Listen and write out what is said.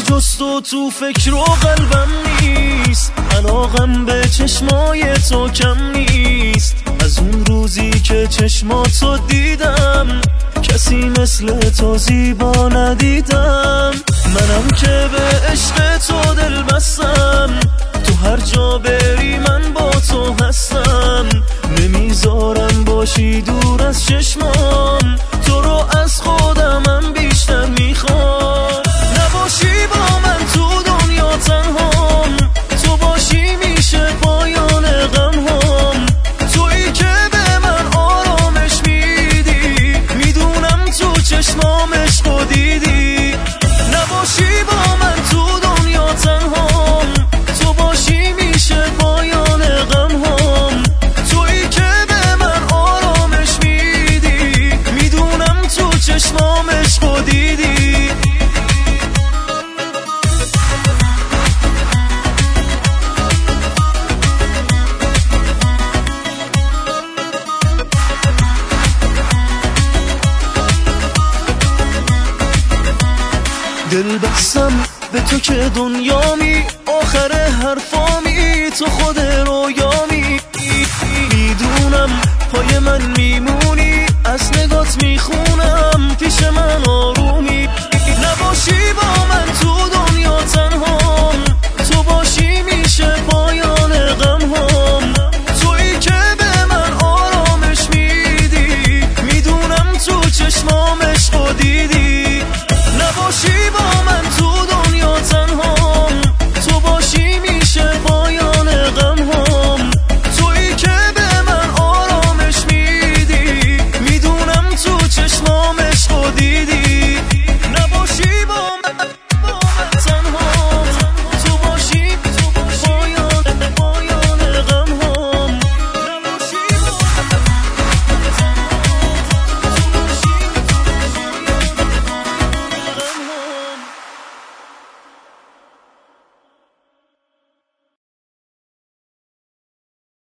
جست و تو فکر و قلبم نیست. علاقم به چشمای تو کم نیست. از اون روزی که چشماتو دیدم کسی مثل تو زیبا ندیدم. منم که به عشق تو دل بستم. تو هر جا بری من با تو هستم. نمی‌ذارم باشی دور از چشمام دل بستم به تو که دنیامی آخر حرفامی تو خود رویامی. می‌دونم پای من میمونی از نگات می‌خونم